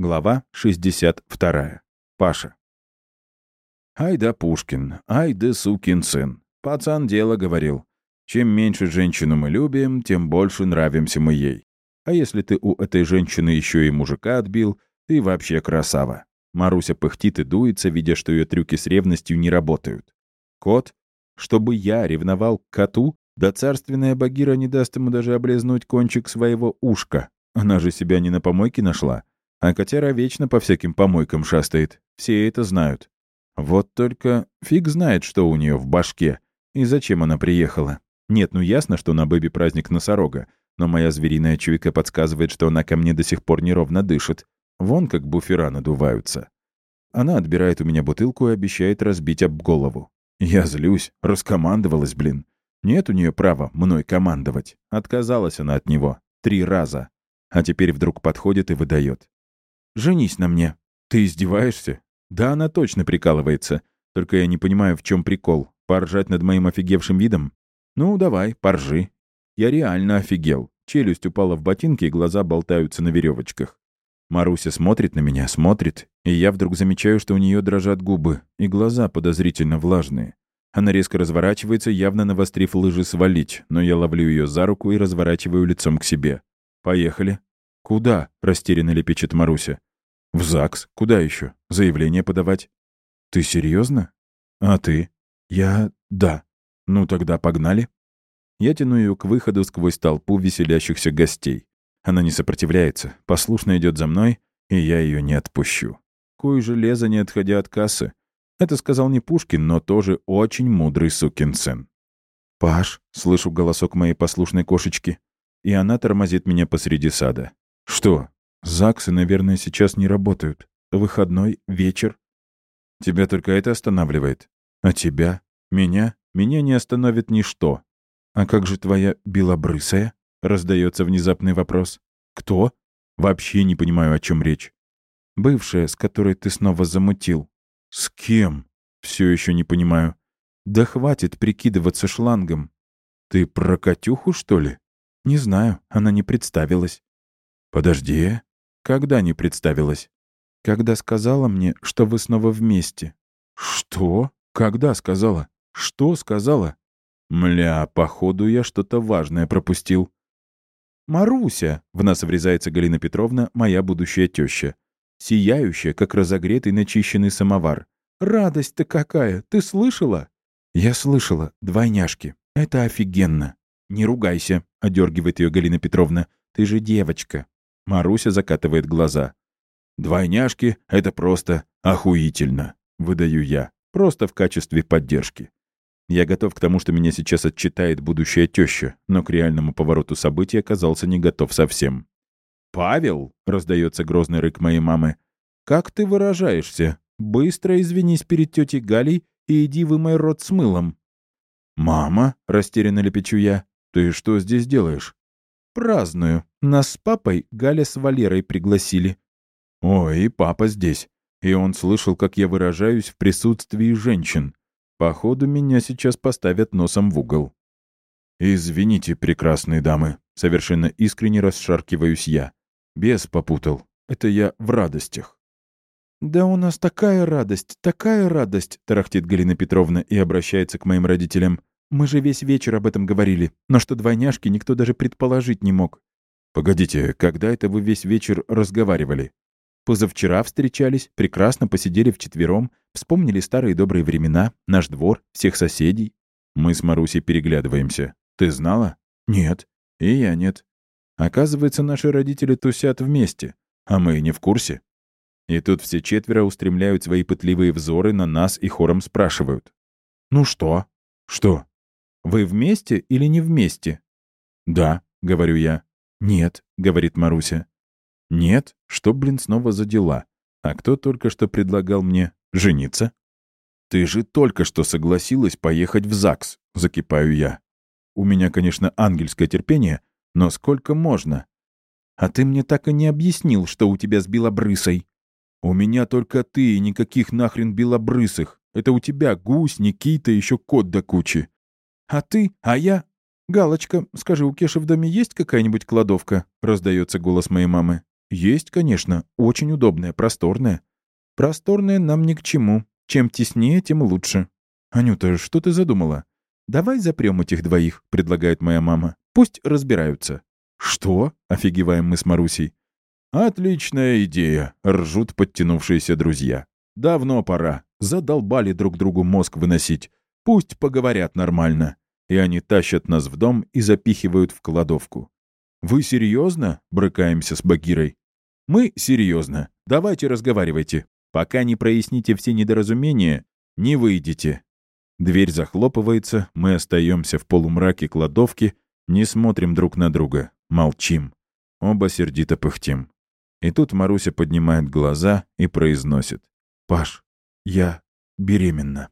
Глава 62. Паша. «Ай да Пушкин, ай да сукин сын. Пацан дело говорил. Чем меньше женщину мы любим, тем больше нравимся мы ей. А если ты у этой женщины еще и мужика отбил, ты вообще красава». Маруся пыхтит и дуется, видя, что ее трюки с ревностью не работают. «Кот? Чтобы я ревновал к коту? Да царственная Багира не даст ему даже облизнуть кончик своего ушка. Она же себя не на помойке нашла». А котяра вечно по всяким помойкам шастает. Все это знают. Вот только фиг знает, что у нее в башке и зачем она приехала. Нет, ну ясно, что на бэби праздник носорога, но моя звериная чуйка подсказывает, что она ко мне до сих пор неровно дышит. Вон как буфера надуваются. Она отбирает у меня бутылку и обещает разбить об голову. Я злюсь, раскомандовалась, блин. Нет у нее права мной командовать. Отказалась она от него. Три раза. А теперь вдруг подходит и выдает. Женись на мне». «Ты издеваешься?» «Да, она точно прикалывается. Только я не понимаю, в чем прикол. Поржать над моим офигевшим видом?» «Ну, давай, поржи». Я реально офигел. Челюсть упала в ботинки, и глаза болтаются на веревочках. Маруся смотрит на меня, смотрит, и я вдруг замечаю, что у нее дрожат губы, и глаза подозрительно влажные. Она резко разворачивается, явно навострив лыжи свалить, но я ловлю ее за руку и разворачиваю лицом к себе. «Поехали». «Куда?» — растерянно лепечет Маруся. «В ЗАГС? Куда еще? Заявление подавать?» «Ты серьезно? А ты?» «Я... да. Ну тогда погнали». Я тяну ее к выходу сквозь толпу веселящихся гостей. Она не сопротивляется, послушно идет за мной, и я ее не отпущу. Кое железо, не отходя от кассы. Это сказал не Пушкин, но тоже очень мудрый сукин сын. «Паш», — слышу голосок моей послушной кошечки, и она тормозит меня посреди сада. «Что?» Заксы, наверное, сейчас не работают. Выходной, вечер. Тебя только это останавливает. А тебя? Меня? Меня не остановит ничто. А как же твоя белобрысая? Раздается внезапный вопрос. Кто? Вообще не понимаю, о чем речь. Бывшая, с которой ты снова замутил. С кем? Все еще не понимаю. Да хватит прикидываться шлангом. Ты про Катюху, что ли? Не знаю, она не представилась. Подожди, никогда не представилась. Когда сказала мне, что вы снова вместе. Что? Когда сказала? Что сказала? Мля, походу я что-то важное пропустил. «Маруся!» — в нас врезается Галина Петровна, моя будущая теща. Сияющая, как разогретый начищенный самовар. «Радость-то какая! Ты слышала?» «Я слышала. Двойняшки. Это офигенно!» «Не ругайся!» — одергивает ее Галина Петровна. «Ты же девочка. Маруся закатывает глаза. «Двойняшки — это просто охуительно», — выдаю я, просто в качестве поддержки. Я готов к тому, что меня сейчас отчитает будущая теща, но к реальному повороту событий оказался не готов совсем. «Павел!» — раздается грозный рык моей мамы. «Как ты выражаешься? Быстро извинись перед тетей Галей и иди вымой рот с мылом». «Мама!» — растерянно лепечу я. «Ты что здесь делаешь?» «Праздную», нас с папой Галя с Валерой пригласили». «О, и папа здесь». И он слышал, как я выражаюсь в присутствии женщин. Походу, меня сейчас поставят носом в угол. «Извините, прекрасные дамы», — совершенно искренне расшаркиваюсь я. «Бес попутал. Это я в радостях». «Да у нас такая радость, такая радость», — тарахтит Галина Петровна и обращается к моим родителям. «Мы же весь вечер об этом говорили, но что двойняшки никто даже предположить не мог. «Погодите, когда это вы весь вечер разговаривали?» «Позавчера встречались, прекрасно посидели вчетвером, вспомнили старые добрые времена, наш двор, всех соседей». Мы с Марусей переглядываемся. «Ты знала?» «Нет». «И я нет». Оказывается, наши родители тусят вместе, а мы не в курсе. И тут все четверо устремляют свои пытливые взоры на нас и хором спрашивают. «Ну что?» «Что?» «Вы вместе или не вместе?» «Да», — говорю я. «Нет», — говорит Маруся. «Нет? Что, блин, снова за дела? А кто только что предлагал мне жениться?» «Ты же только что согласилась поехать в ЗАГС», — закипаю я. «У меня, конечно, ангельское терпение, но сколько можно?» «А ты мне так и не объяснил, что у тебя с белобрысой». «У меня только ты и никаких нахрен белобрысых. Это у тебя гусь, Никита, еще кот до кучи». «А ты, а я, «Галочка, скажи, у Кеши в доме есть какая-нибудь кладовка?» — раздается голос моей мамы. «Есть, конечно. Очень удобная, просторная». «Просторная нам ни к чему. Чем теснее, тем лучше». «Анюта, что ты задумала?» «Давай запрем этих двоих», — предлагает моя мама. «Пусть разбираются». «Что?» — офигеваем мы с Марусей. «Отличная идея», — ржут подтянувшиеся друзья. «Давно пора. Задолбали друг другу мозг выносить. Пусть поговорят нормально» и они тащат нас в дом и запихивают в кладовку. «Вы серьезно?» — брыкаемся с Багирой. «Мы серьезно. Давайте разговаривайте. Пока не проясните все недоразумения, не выйдете». Дверь захлопывается, мы остаемся в полумраке кладовки, не смотрим друг на друга, молчим. Оба сердито пыхтим. И тут Маруся поднимает глаза и произносит. «Паш, я беременна».